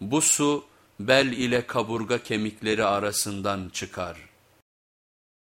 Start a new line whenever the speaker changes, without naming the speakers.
Bu su bel ile kaburga kemikleri arasından çıkar.